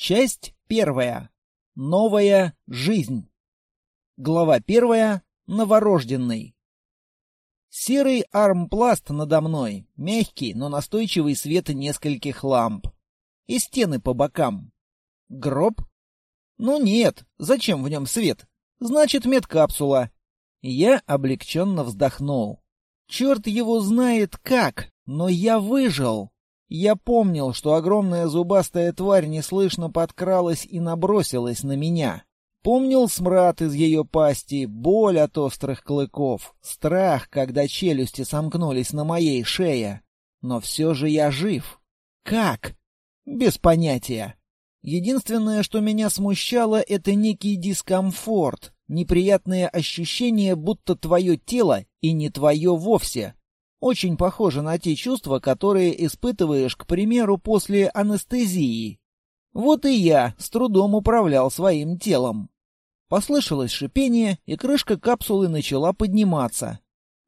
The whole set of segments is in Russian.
Часть первая. Новая жизнь. Глава первая. Новорожденный. Серый армпласт надо мной, мягкий, но настойчивый свет нескольких ламп. И стены по бокам. Гроб? Ну нет, зачем в нем свет? Значит, медкапсула. Я облегченно вздохнул. Черт его знает как, но я выжил. Я помнил, что огромная зубастая тварь неслышно подкралась и набросилась на меня. Помнил смрад из ее пасти, боль от острых клыков, страх, когда челюсти сомкнулись на моей шее. Но все же я жив. Как? Без понятия. Единственное, что меня смущало, это некий дискомфорт, неприятное ощущение, будто твое тело и не твое вовсе. Очень похоже на те чувства, которые испытываешь, к примеру, после анестезии. Вот и я с трудом управлял своим телом. Послышалось шипение, и крышка капсулы начала подниматься.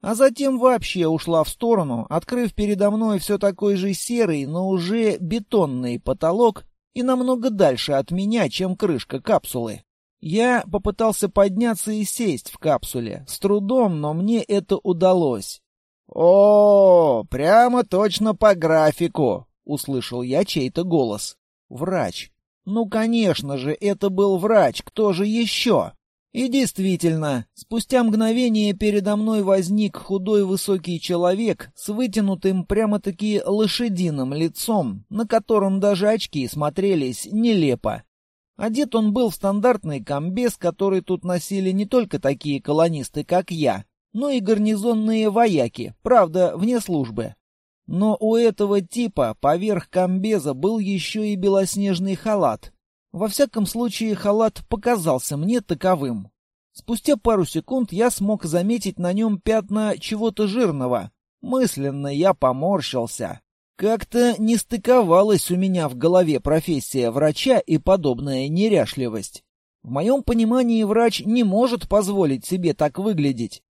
А затем вообще ушла в сторону, открыв передо мной все такой же серый, но уже бетонный потолок и намного дальше от меня, чем крышка капсулы. Я попытался подняться и сесть в капсуле. С трудом, но мне это удалось. «О, прямо точно по графику!» — услышал я чей-то голос. «Врач. Ну, конечно же, это был врач. Кто же еще?» И действительно, спустя мгновение передо мной возник худой высокий человек с вытянутым прямо-таки лошадиным лицом, на котором даже очки смотрелись нелепо. Одет он был в стандартный комбез, который тут носили не только такие колонисты, как я, но и гарнизонные вояки, правда, вне службы. Но у этого типа поверх комбеза был еще и белоснежный халат. Во всяком случае, халат показался мне таковым. Спустя пару секунд я смог заметить на нем пятна чего-то жирного. Мысленно я поморщился. Как-то не стыковалась у меня в голове профессия врача и подобная неряшливость. В моем понимании врач не может позволить себе так выглядеть.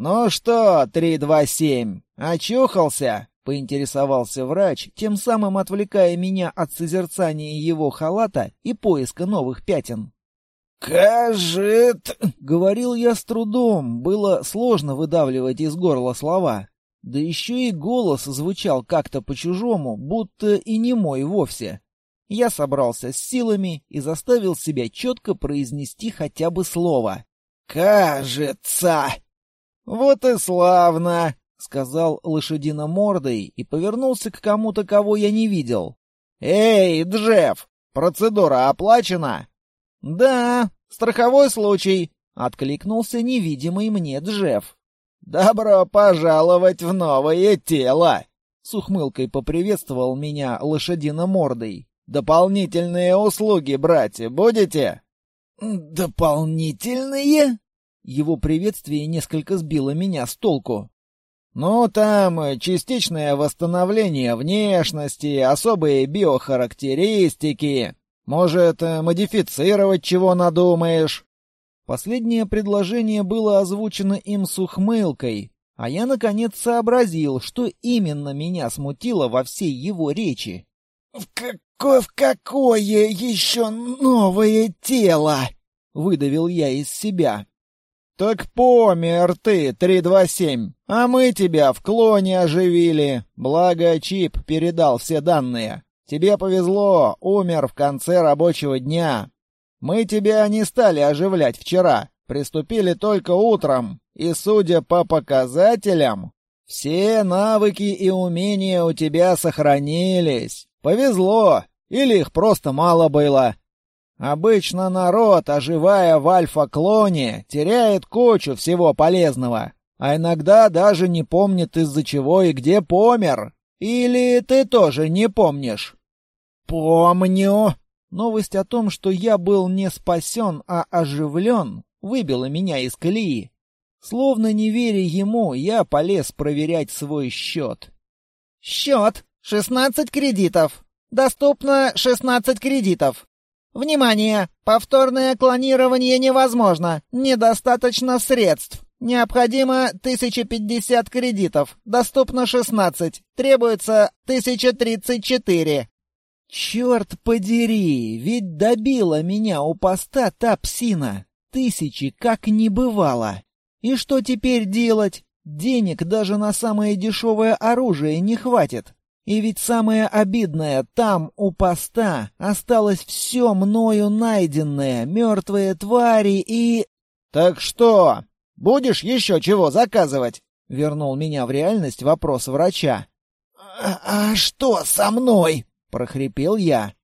«Ну что, 327, очухался?» — поинтересовался врач, тем самым отвлекая меня от созерцания его халата и поиска новых пятен. «Кажет...» — говорил я с трудом, было сложно выдавливать из горла слова. Да еще и голос звучал как-то по-чужому, будто и не мой вовсе. Я собрался с силами и заставил себя четко произнести хотя бы слово. «Кажется...» «Вот и славно!» — сказал лошадиномордой и повернулся к кому-то, кого я не видел. «Эй, Джефф, процедура оплачена?» «Да, страховой случай», — откликнулся невидимый мне Джефф. «Добро пожаловать в новое тело!» — с ухмылкой поприветствовал меня лошадиномордой. «Дополнительные услуги, братья, будете?» «Дополнительные?» Его приветствие несколько сбило меня с толку. «Ну, там частичное восстановление внешности, особые биохарактеристики. Может, модифицировать чего надумаешь?» Последнее предложение было озвучено им с ухмылкой, а я, наконец, сообразил, что именно меня смутило во всей его речи. «В какое, в какое еще новое тело?» — выдавил я из себя. «Так помер ты, 327, а мы тебя в клоне оживили. Благо, чип передал все данные. Тебе повезло, умер в конце рабочего дня. Мы тебя не стали оживлять вчера, приступили только утром, и, судя по показателям, все навыки и умения у тебя сохранились. Повезло, или их просто мало было. Обычно народ, оживая в альфа-клоне, теряет кучу всего полезного, а иногда даже не помнит из-за чего и где помер. Или ты тоже не помнишь? Помню. Новость о том, что я был не спасен, а оживлен, выбила меня из колеи. Словно не веря ему, я полез проверять свой счет. Счет. Шестнадцать кредитов. Доступно шестнадцать кредитов. Внимание! Повторное клонирование невозможно. Недостаточно средств. Необходимо 1050 кредитов. Доступно 16. Требуется 1034. Черт подери, ведь добила меня у поста та псина. Тысячи как не бывало. И что теперь делать? Денег даже на самое дешевое оружие не хватит. И ведь самое обидное, там, у поста, осталось все мною найденное, мертвые твари и... «Так что, будешь еще чего заказывать?» — вернул меня в реальность вопрос врача. «А, а что со мной?» — прохрипел я.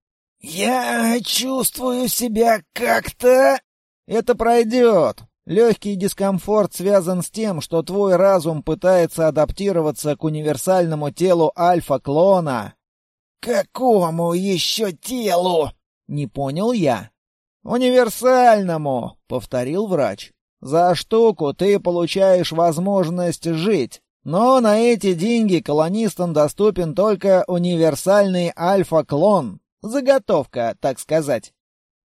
«Я чувствую себя как-то...» «Это пройдет. Легкий дискомфорт связан с тем, что твой разум пытается адаптироваться к универсальному телу альфа-клона. «Какому еще телу?» — не понял я. «Универсальному», — повторил врач. «За штуку ты получаешь возможность жить, но на эти деньги колонистам доступен только универсальный альфа-клон. Заготовка, так сказать.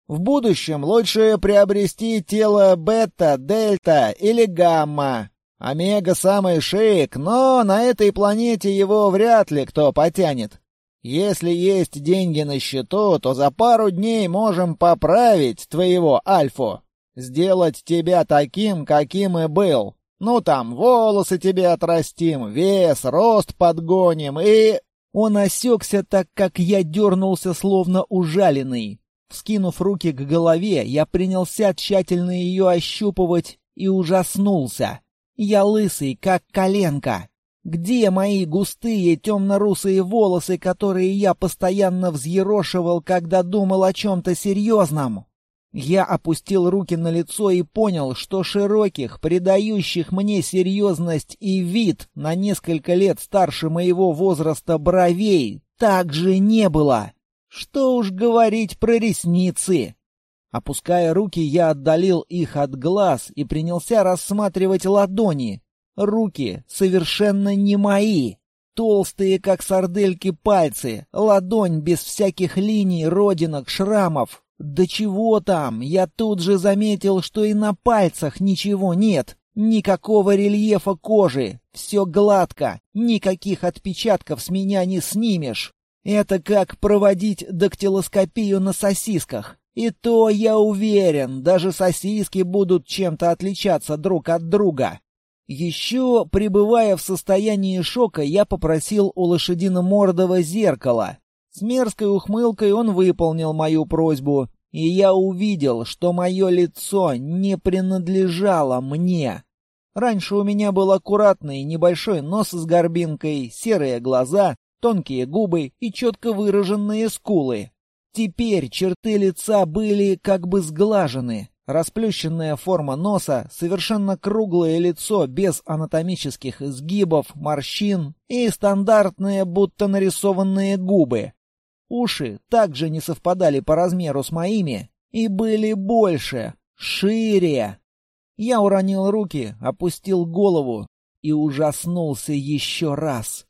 В будущем лучше приобрести тело бета, дельта или гамма. Омега самый шик, но на этой планете его вряд ли кто потянет. Если есть деньги на счету, то за пару дней можем поправить твоего альфу. Сделать тебя таким, каким и был. Ну там, волосы тебе отрастим, вес, рост подгоним и... Он осекся, так как я дернулся, словно ужаленный. Вскинув руки к голове, я принялся тщательно ее ощупывать и ужаснулся. Я лысый, как коленка. Где мои густые темно-русые волосы, которые я постоянно взъерошивал, когда думал о чем-то серьезном? Я опустил руки на лицо и понял, что широких, придающих мне серьезность и вид на несколько лет старше моего возраста бровей также не было. Что уж говорить про ресницы. Опуская руки, я отдалил их от глаз и принялся рассматривать ладони. Руки совершенно не мои. Толстые, как сардельки, пальцы, ладонь без всяких линий, родинок, шрамов. Да чего там, я тут же заметил, что и на пальцах ничего нет. Никакого рельефа кожи, все гладко, никаких отпечатков с меня не снимешь. Это как проводить дактилоскопию на сосисках. И то, я уверен, даже сосиски будут чем-то отличаться друг от друга. Еще, пребывая в состоянии шока, я попросил у лошадиномордого зеркала. С мерзкой ухмылкой он выполнил мою просьбу, и я увидел, что мое лицо не принадлежало мне. Раньше у меня был аккуратный небольшой нос с горбинкой, серые глаза, тонкие губы и четко выраженные скулы. Теперь черты лица были как бы сглажены. Расплющенная форма носа, совершенно круглое лицо без анатомических изгибов, морщин и стандартные, будто нарисованные губы. Уши также не совпадали по размеру с моими и были больше, шире. Я уронил руки, опустил голову и ужаснулся еще раз.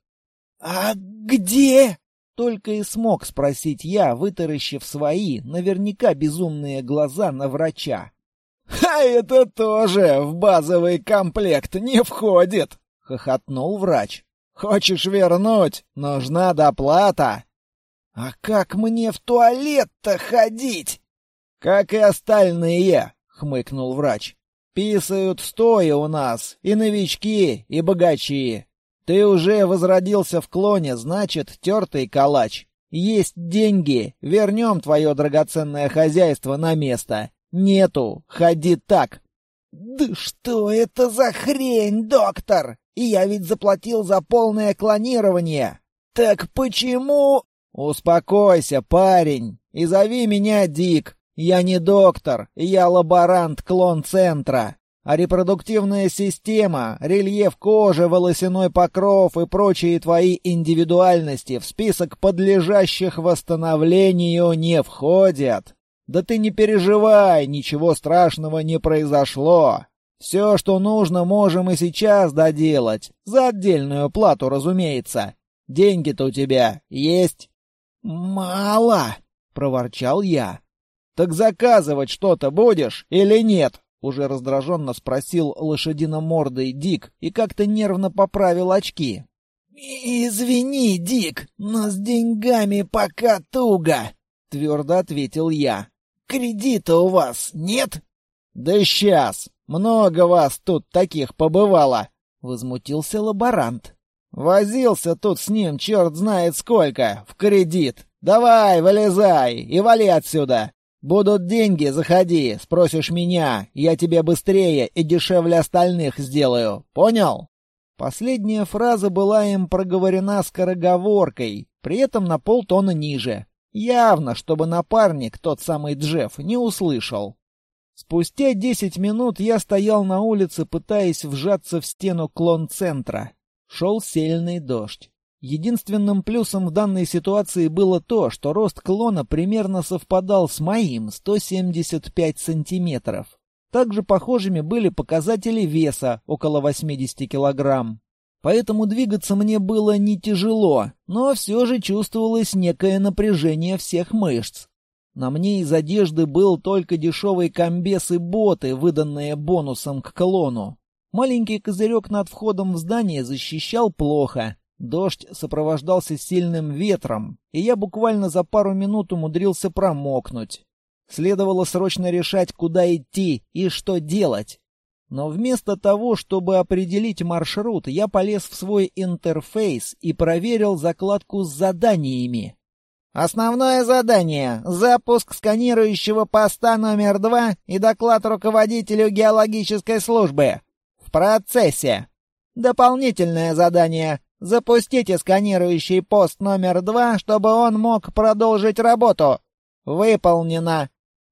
«А где?» Только и смог спросить я, вытаращив свои, наверняка безумные глаза на врача. «А это тоже в базовый комплект не входит!» — хохотнул врач. «Хочешь вернуть? Нужна доплата!» «А как мне в туалет-то ходить?» «Как и остальные!» — хмыкнул врач. «Писают стоя у нас, и новички, и богачи. Ты уже возродился в клоне, значит, тертый калач. Есть деньги, вернем твое драгоценное хозяйство на место. Нету, ходи так. Да что это за хрень, доктор? И я ведь заплатил за полное клонирование. Так почему... Успокойся, парень, и зови меня Дик. Я не доктор, я лаборант клон-центра а репродуктивная система, рельеф кожи, волосяной покров и прочие твои индивидуальности в список подлежащих восстановлению не входят. Да ты не переживай, ничего страшного не произошло. Все, что нужно, можем и сейчас доделать. За отдельную плату, разумеется. Деньги-то у тебя есть? Мало, проворчал я. Так заказывать что-то будешь или нет? Уже раздраженно спросил лошадиномордый Дик и как-то нервно поправил очки. «Извини, Дик, но с деньгами пока туго», — твердо ответил я. «Кредита у вас нет?» «Да сейчас! Много вас тут таких побывало!» — возмутился лаборант. «Возился тут с ним черт знает сколько, в кредит. Давай, вылезай и вали отсюда. Будут деньги, заходи, спросишь меня, я тебе быстрее и дешевле остальных сделаю. Понял?» Последняя фраза была им проговорена скороговоркой, при этом на полтона ниже. Явно, чтобы напарник, тот самый Джефф, не услышал. Спустя десять минут я стоял на улице, пытаясь вжаться в стену клон-центра. Шел сильный дождь. Единственным плюсом в данной ситуации было то, что рост клона примерно совпадал с моим, 175 сантиметров. Также похожими были показатели веса, около 80 килограмм. Поэтому двигаться мне было не тяжело, но все же чувствовалось некое напряжение всех мышц. На мне из одежды был только дешевый комбес и боты, выданные бонусом к клону. Маленький козырек над входом в здание защищал плохо. Дождь сопровождался сильным ветром, и я буквально за пару минут умудрился промокнуть. Следовало срочно решать, куда идти и что делать. Но вместо того, чтобы определить маршрут, я полез в свой интерфейс и проверил закладку с заданиями. Основное задание — запуск сканирующего поста номер два и доклад руководителю геологической службы. В процессе. Дополнительное задание — запустите сканирующий пост номер два, чтобы он мог продолжить работу. Выполнено.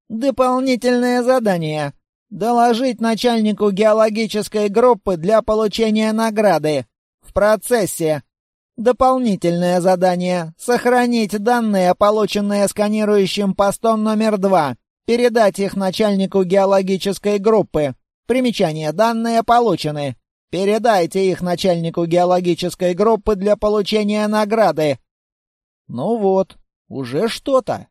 Дополнительное задание — доложить начальнику геологической группы для получения награды. В процессе. Дополнительное задание — сохранить данные, полученные сканирующим постом номер два, передать их начальнику геологической группы. Примечание. Данные получены. Передайте их начальнику геологической группы для получения награды. Ну вот, уже что-то.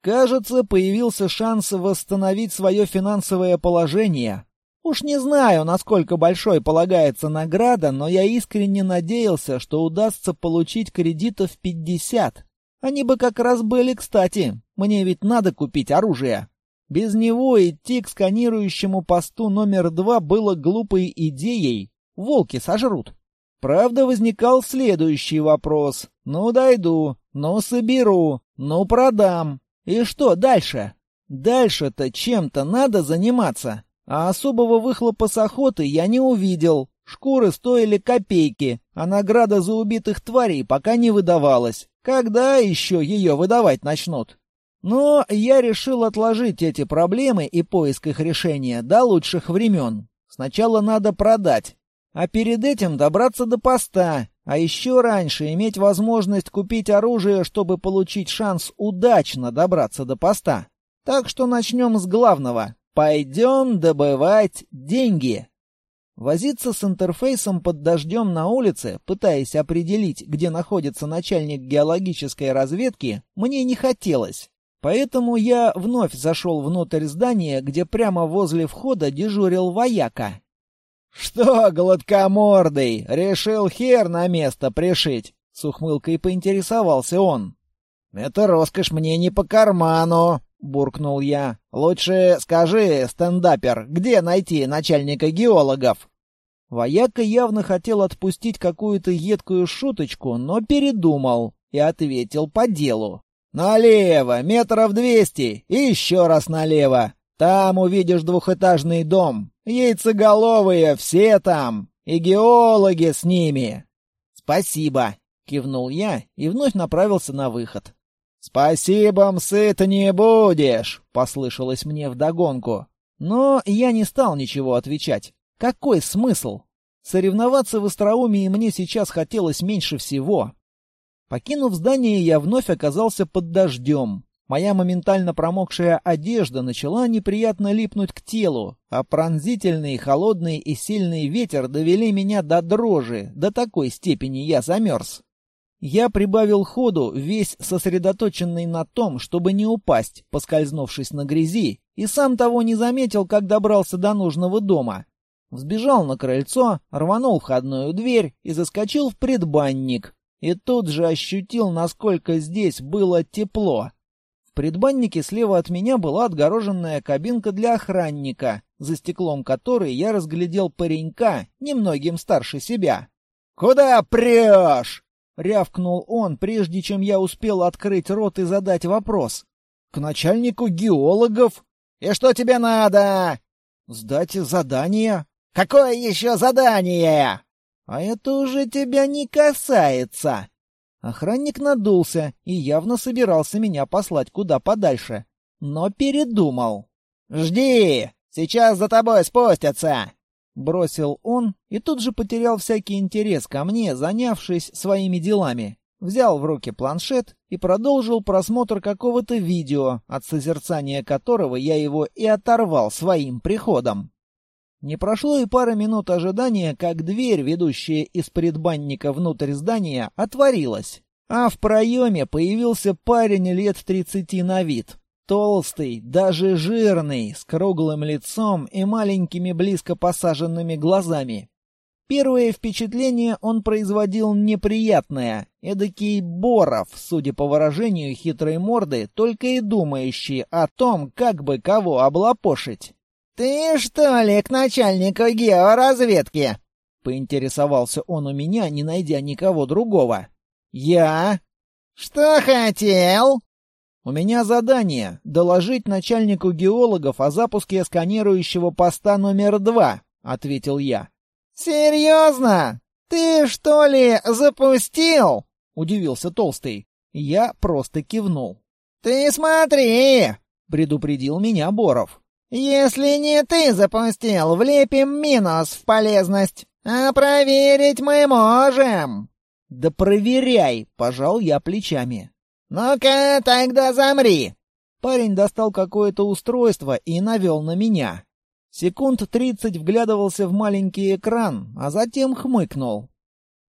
Кажется, появился шанс восстановить свое финансовое положение, Уж не знаю, насколько большой полагается награда, но я искренне надеялся, что удастся получить кредитов 50. Они бы как раз были кстати. Мне ведь надо купить оружие. Без него идти к сканирующему посту номер два было глупой идеей. Волки сожрут. Правда, возникал следующий вопрос. Ну, дойду, ну, соберу, ну, продам. И что дальше? Дальше-то чем-то надо заниматься. А особого выхлопа с охоты я не увидел. Шкуры стоили копейки, а награда за убитых тварей пока не выдавалась. Когда еще ее выдавать начнут? Но я решил отложить эти проблемы и поиск их решения до лучших времен. Сначала надо продать, а перед этим добраться до поста, а еще раньше иметь возможность купить оружие, чтобы получить шанс удачно добраться до поста. Так что начнем с главного. Пойдем добывать деньги. Возиться с интерфейсом под дождем на улице, пытаясь определить, где находится начальник геологической разведки, мне не хотелось. Поэтому я вновь зашел внутрь здания, где прямо возле входа дежурил вояка. «Что, гладкомордый, решил хер на место пришить?» — с ухмылкой поинтересовался он. «Это роскошь мне не по карману», — буркнул я. «Лучше скажи, стендапер, где найти начальника геологов?» Вояка явно хотел отпустить какую-то едкую шуточку, но передумал и ответил по делу. «Налево, метров двести, и еще раз налево. Там увидишь двухэтажный дом. Яйцеголовые все там, и геологи с ними». «Спасибо», — кивнул я и вновь направился на выход. «Спасибо, сыт не будешь!» — послышалось мне вдогонку. Но я не стал ничего отвечать. Какой смысл? Соревноваться в остроумии мне сейчас хотелось меньше всего. Покинув здание, я вновь оказался под дождем. Моя моментально промокшая одежда начала неприятно липнуть к телу, а пронзительный, холодный и сильный ветер довели меня до дрожи, до такой степени я замерз. Я прибавил ходу, весь сосредоточенный на том, чтобы не упасть, поскользнувшись на грязи, и сам того не заметил, как добрался до нужного дома. Взбежал на крыльцо, рванул входную дверь и заскочил в предбанник. И тут же ощутил, насколько здесь было тепло. В предбаннике слева от меня была отгороженная кабинка для охранника, за стеклом которой я разглядел паренька, немногим старше себя. «Куда прешь?» — рявкнул он, прежде чем я успел открыть рот и задать вопрос. «К начальнику геологов». «И что тебе надо?» «Сдать задание». «Какое еще задание?» «А это уже тебя не касается». Охранник надулся и явно собирался меня послать куда подальше, но передумал. «Жди! Сейчас за тобой спустятся!» Бросил он и тут же потерял всякий интерес ко мне, занявшись своими делами. Взял в руки планшет и продолжил просмотр какого-то видео, от созерцания которого я его и оторвал своим приходом. Не прошло и пары минут ожидания, как дверь, ведущая из предбанника внутрь здания, отворилась. А в проеме появился парень лет тридцати на вид. Толстый, даже жирный, с круглым лицом и маленькими близко посаженными глазами. Первое впечатление он производил неприятное. Эдакий Боров, судя по выражению хитрой морды, только и думающий о том, как бы кого облапошить. «Ты что ли к начальнику георазведки?» — поинтересовался он у меня, не найдя никого другого. «Я?» «Что хотел?» «У меня задание — доложить начальнику геологов о запуске сканирующего поста номер два», — ответил я. «Серьезно? Ты что ли запустил?» — удивился Толстый. Я просто кивнул. «Ты смотри!» — предупредил меня Боров. «Если не ты запустил, влепим минус в полезность. А проверить мы можем!» «Да проверяй!» — пожал я плечами. «Ну-ка, тогда замри!» Парень достал какое-то устройство и навел на меня. Секунд тридцать вглядывался в маленький экран, а затем хмыкнул.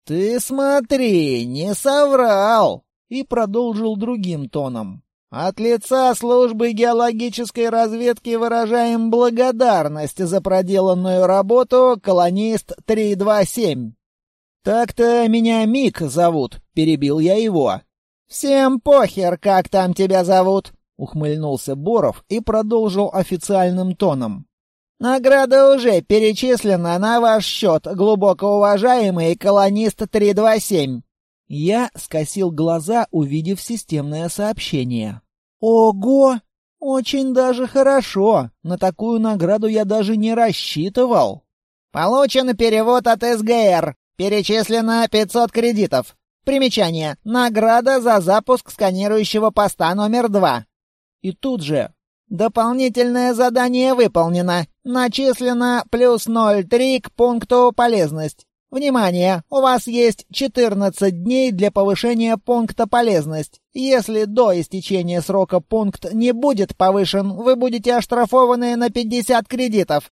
«Ты смотри, не соврал!» и продолжил другим тоном. «От лица службы геологической разведки выражаем благодарность за проделанную работу, колонист 327». «Так-то меня Мик зовут», — перебил я его. «Всем похер, как там тебя зовут», — ухмыльнулся Боров и продолжил официальным тоном. «Награда уже перечислена на ваш счет, глубоко уважаемый колонист 327». Я скосил глаза, увидев системное сообщение. «Ого! Очень даже хорошо! На такую награду я даже не рассчитывал!» «Получен перевод от СГР. Перечислено 500 кредитов. Примечание. Награда за запуск сканирующего поста номер два. И тут же. Дополнительное задание выполнено. Начислено плюс 0,3 к пункту полезность. Внимание! У вас есть 14 дней для повышения пункта полезность. Если до истечения срока пункт не будет повышен, вы будете оштрафованы на 50 кредитов.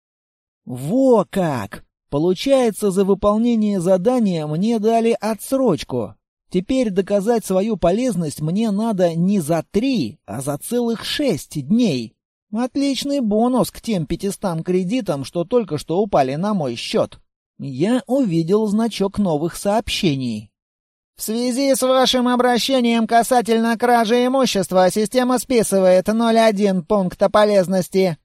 Во как! Получается, за выполнение задания мне дали отсрочку. Теперь доказать свою полезность мне надо не за три, а за целых шесть дней. Отличный бонус к тем пятистам кредитам, что только что упали на мой счет. Я увидел значок новых сообщений. В связи с вашим обращением касательно кражи имущества, система списывает 0,1 пункта полезности.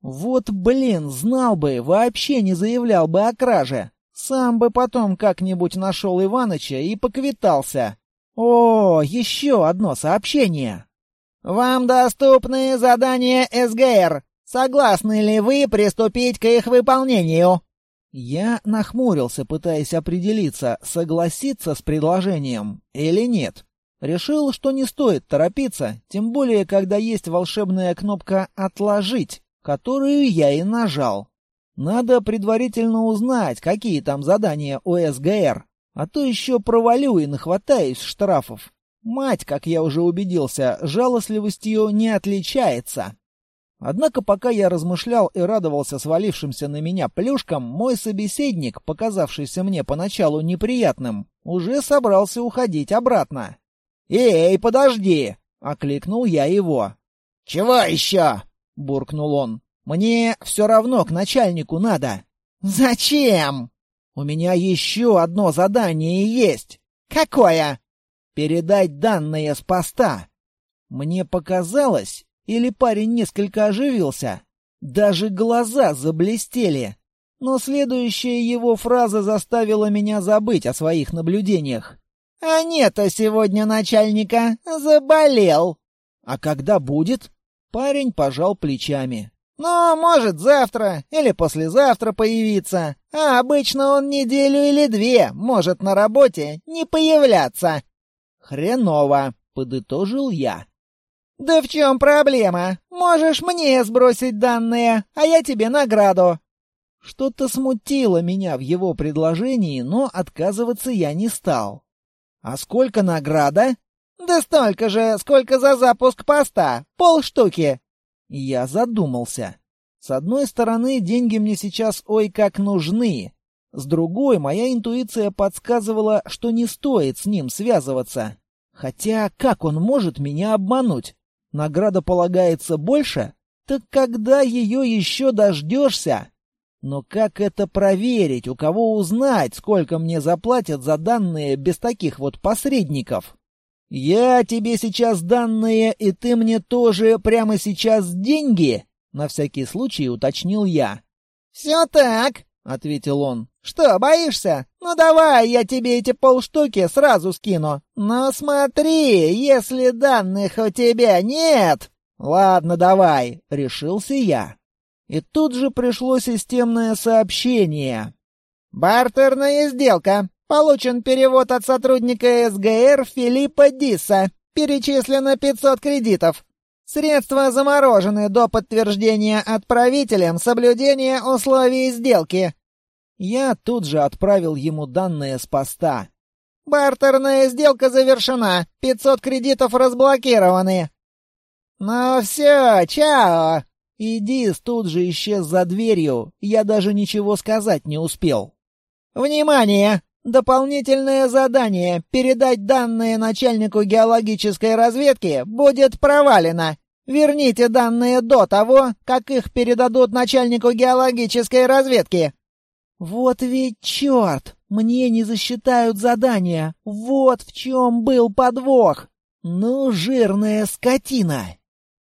Вот, блин, знал бы, вообще не заявлял бы о краже. Сам бы потом как-нибудь нашел Иваныча и поквитался. О, еще одно сообщение. Вам доступны задания СГР. Согласны ли вы приступить к их выполнению? Я нахмурился, пытаясь определиться, согласиться с предложением или нет. Решил, что не стоит торопиться, тем более, когда есть волшебная кнопка «Отложить», которую я и нажал. Надо предварительно узнать, какие там задания у СГР, а то еще провалю и нахватаюсь штрафов. Мать, как я уже убедился, жалостливостью не отличается. Однако пока я размышлял и радовался свалившимся на меня плюшкам, мой собеседник, показавшийся мне поначалу неприятным, уже собрался уходить обратно. «Эй, подожди!» — окликнул я его. «Чего еще?» — буркнул он. «Мне все равно к начальнику надо». «Зачем?» «У меня еще одно задание есть». «Какое?» «Передать данные с поста». Мне показалось, или парень несколько оживился. Даже глаза заблестели. Но следующая его фраза заставила меня забыть о своих наблюдениях. «А нет-то сегодня начальника. Заболел». «А когда будет?» Парень пожал плечами. «Ну, может, завтра или послезавтра появиться. А обычно он неделю или две может на работе не появляться». «Хреново», — подытожил я. «Да в чем проблема? Можешь мне сбросить данные, а я тебе награду». Что-то смутило меня в его предложении, но отказываться я не стал. «А сколько награда?» «Да столько же, сколько за запуск поста. Полштуки». Я задумался. С одной стороны, деньги мне сейчас ой как нужны. С другой, моя интуиция подсказывала, что не стоит с ним связываться. Хотя как он может меня обмануть? Награда полагается больше? Так когда ее еще дождешься? Но как это проверить, у кого узнать, сколько мне заплатят за данные без таких вот посредников? Я тебе сейчас данные, и ты мне тоже прямо сейчас деньги? На всякий случай уточнил я. «Все так», — ответил он. «Что, боишься? Ну давай, я тебе эти полштуки сразу скину. Но смотри, если данных у тебя нет...» «Ладно, давай», — решился я. И тут же пришло системное сообщение. «Бартерная сделка. Получен перевод от сотрудника СГР Филиппа Диса. Перечислено 500 кредитов. Средства заморожены до подтверждения отправителем соблюдения условий сделки. Я тут же отправил ему данные с поста. «Бартерная сделка завершена. 500 кредитов разблокированы». «Ну все, чао!» Идис тут же исчез за дверью. Я даже ничего сказать не успел. «Внимание! Дополнительное задание «Передать данные начальнику геологической разведки» будет провалено. Верните данные до того, как их передадут начальнику геологической разведки. «Вот ведь черт! Мне не засчитают задание! Вот в чем был подвох! Ну, жирная скотина!»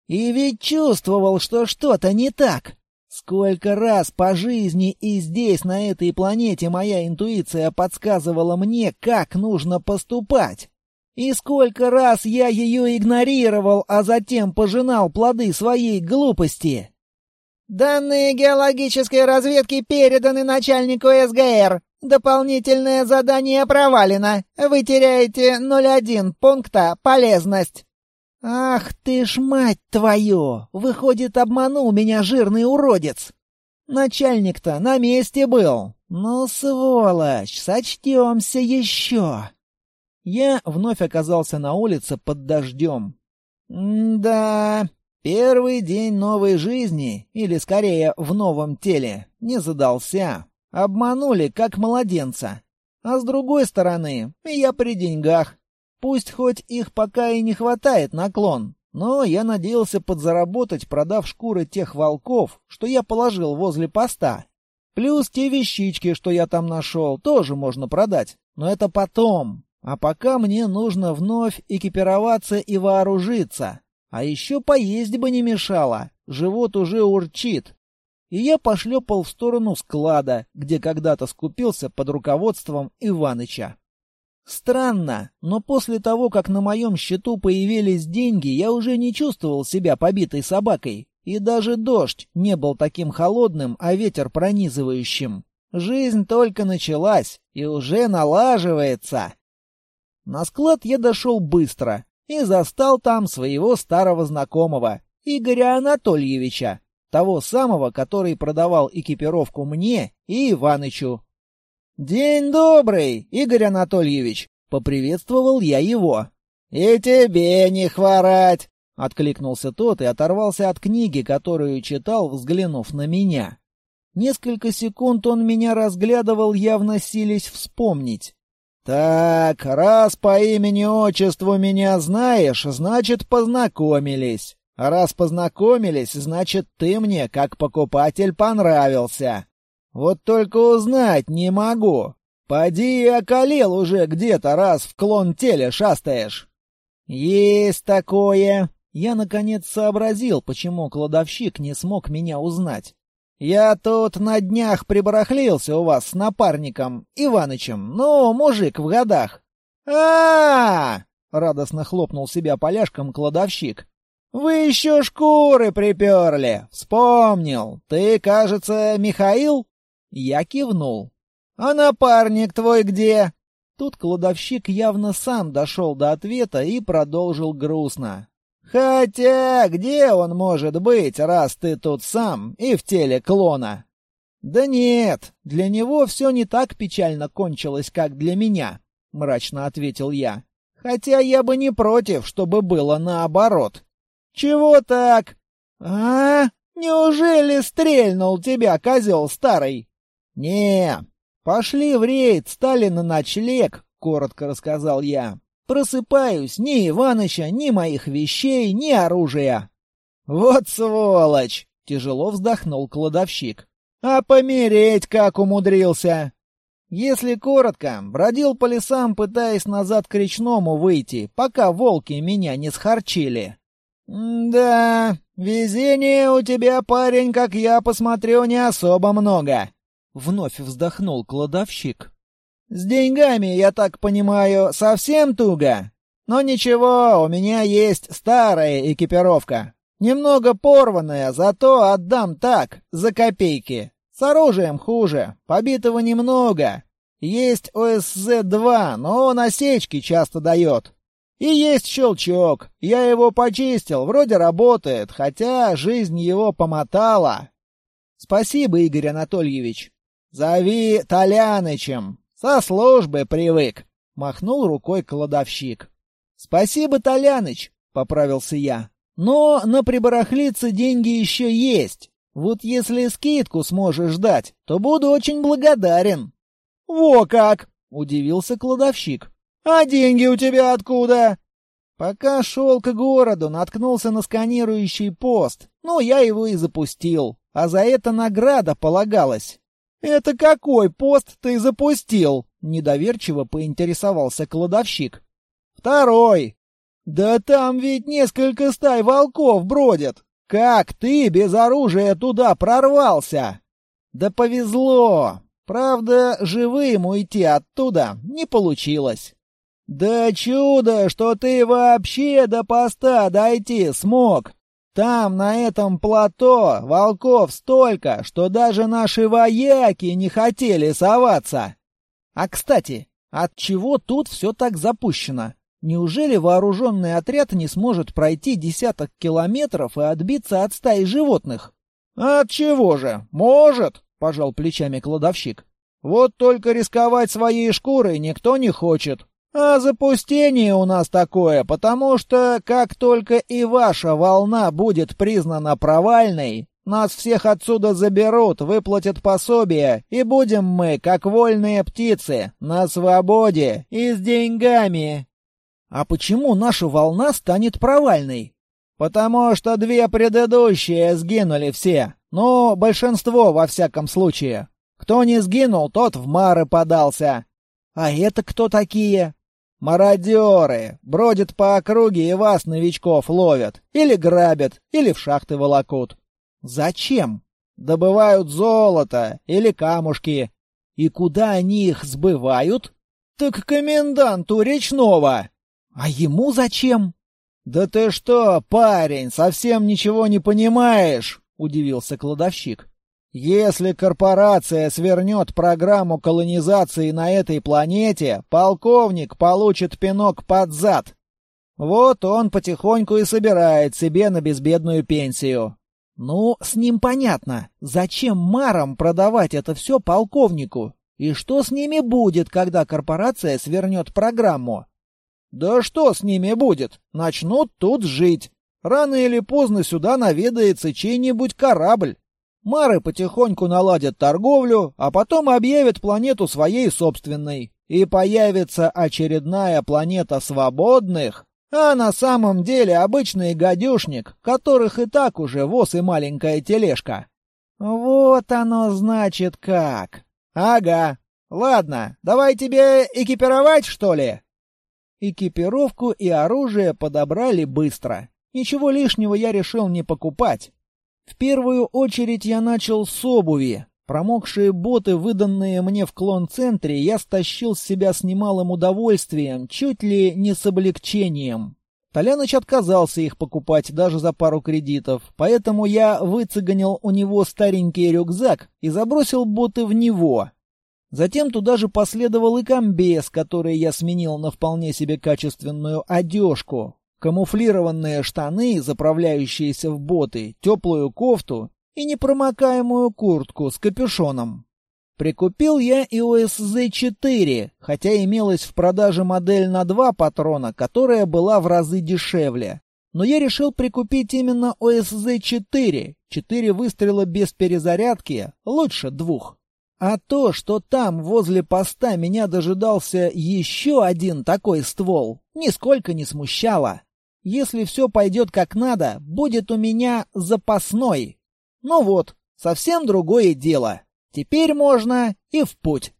И ведь чувствовал, что что-то не так. Сколько раз по жизни и здесь, на этой планете, моя интуиция подсказывала мне, как нужно поступать. И сколько раз я ее игнорировал, а затем пожинал плоды своей глупости. Данные геологической разведки переданы начальнику СГР. Дополнительное задание провалено. Вы теряете 0,1 пункта полезность. Ах ты ж мать твою! Выходит, обманул меня жирный уродец. Начальник-то на месте был. Ну, сволочь, сочтемся еще. Я вновь оказался на улице под дождем. Да, Первый день новой жизни, или скорее в новом теле, не задался. Обманули, как младенца. А с другой стороны, я при деньгах. Пусть хоть их пока и не хватает наклон, но я надеялся подзаработать, продав шкуры тех волков, что я положил возле поста. Плюс те вещички, что я там нашел, тоже можно продать. Но это потом. А пока мне нужно вновь экипироваться и вооружиться. А еще поесть бы не мешало, живот уже урчит. И я пошлепал в сторону склада, где когда-то скупился под руководством Иваныча. Странно, но после того, как на моем счету появились деньги, я уже не чувствовал себя побитой собакой. И даже дождь не был таким холодным, а ветер пронизывающим. Жизнь только началась и уже налаживается. На склад я дошел быстро, и застал там своего старого знакомого, Игоря Анатольевича, того самого, который продавал экипировку мне и Иванычу. «День добрый, Игорь Анатольевич!» — поприветствовал я его. «И тебе не хворать!» — откликнулся тот и оторвался от книги, которую читал, взглянув на меня. Несколько секунд он меня разглядывал, явно сились вспомнить. «Так, раз по имени-отчеству меня знаешь, значит, познакомились. Раз познакомились, значит, ты мне, как покупатель, понравился. Вот только узнать не могу. Поди околел уже где-то раз в клон теле шастаешь. Есть такое. Я, наконец, сообразил, почему кладовщик не смог меня узнать. Я тут на днях прибарахлился у вас с напарником Иванычем, ну, мужик в годах. а, -а, -а радостно хлопнул себя поляшком кладовщик. «Вы еще шкуры приперли! Вспомнил! Ты, кажется, Михаил?» Я кивнул. «А напарник твой где?» Тут кладовщик явно сам дошел до ответа и продолжил грустно. «Хотя, где он может быть, раз ты тут сам и в теле клона?» «Да нет, для него все не так печально кончилось, как для меня», — мрачно ответил я. «Хотя я бы не против, чтобы было наоборот». «Чего так?» «А? Неужели стрельнул тебя, козел старый?» «Не, пошли в рейд, стали на ночлег», — коротко рассказал я. Просыпаюсь, ни Иваныча, ни моих вещей, ни оружия. Вот сволочь! Тяжело вздохнул кладовщик. А помереть как умудрился! Если коротко, бродил по лесам, пытаясь назад к речному выйти, пока волки меня не схарчили. «Да, везения у тебя, парень, как я посмотрю, не особо много», — вновь вздохнул кладовщик. «С деньгами, я так понимаю, совсем туго? Но ничего, у меня есть старая экипировка. Немного порванная, зато отдам так, за копейки. С оружием хуже, побитого немного. Есть ОСЗ-2, но он осечки часто дает. И есть щелчок. Я его почистил, вроде работает, хотя жизнь его помотала. Спасибо, Игорь Анатольевич. Зови Толянычем. Со службы привык, махнул рукой кладовщик. Спасибо, Толяныч, поправился я. Но на прибарахлице деньги еще есть. Вот если скидку сможешь дать, то буду очень благодарен. Во как, удивился кладовщик. А деньги у тебя откуда? Пока шел к городу, наткнулся на сканирующий пост. Ну, я его и запустил. А за это награда полагалась. «Это какой пост ты запустил?» — недоверчиво поинтересовался кладовщик. «Второй. Да там ведь несколько стай волков бродят. Как ты без оружия туда прорвался?» «Да повезло. Правда, живым уйти оттуда не получилось». «Да чудо, что ты вообще до поста дойти смог!» Там, на этом плато, волков столько, что даже наши вояки не хотели соваться. А, кстати, от чего тут все так запущено? Неужели вооруженный отряд не сможет пройти десяток километров и отбиться от стаи животных? От чего же? Может, пожал плечами кладовщик. Вот только рисковать своей шкурой никто не хочет. А запустение у нас такое, потому что как только и ваша волна будет признана провальной, нас всех отсюда заберут, выплатят пособие, и будем мы, как вольные птицы, на свободе и с деньгами. А почему наша волна станет провальной? Потому что две предыдущие сгинули все. Ну, большинство во всяком случае. Кто не сгинул, тот в мары подался. А это кто такие? Мародеры! Бродят по округе и вас, новичков, ловят. Или грабят, или в шахты волокут. Зачем? Добывают золото или камушки. И куда они их сбывают? Так коменданту речного. А ему зачем? Да ты что, парень, совсем ничего не понимаешь, удивился кладовщик. Если корпорация свернет программу колонизации на этой планете, полковник получит пинок под зад. Вот он потихоньку и собирает себе на безбедную пенсию. Ну, с ним понятно. Зачем марам продавать это все полковнику? И что с ними будет, когда корпорация свернет программу? Да что с ними будет? Начнут тут жить. Рано или поздно сюда наведается чей-нибудь корабль. Мары потихоньку наладят торговлю, а потом объявят планету своей собственной. И появится очередная планета свободных, а на самом деле обычный гадюшник, которых и так уже воз и маленькая тележка. Вот оно значит как. Ага. Ладно, давай тебе экипировать, что ли? Экипировку и оружие подобрали быстро. Ничего лишнего я решил не покупать. В первую очередь я начал с обуви. Промокшие боты, выданные мне в клон-центре, я стащил с себя с немалым удовольствием, чуть ли не с облегчением. Толяныч отказался их покупать даже за пару кредитов, поэтому я выцеганил у него старенький рюкзак и забросил боты в него. Затем туда же последовал и комбез, который я сменил на вполне себе качественную одежку, камуфлированные штаны, заправляющиеся в боты, теплую кофту и непромокаемую куртку с капюшоном. Прикупил я и ОСЗ-4, хотя имелась в продаже модель на два патрона, которая была в разы дешевле. Но я решил прикупить именно ОСЗ-4. Четыре выстрела без перезарядки лучше двух. А то, что там возле поста меня дожидался еще один такой ствол, нисколько не смущало. Если все пойдет как надо, будет у меня запасной. Ну вот, совсем другое дело. Теперь можно и в путь.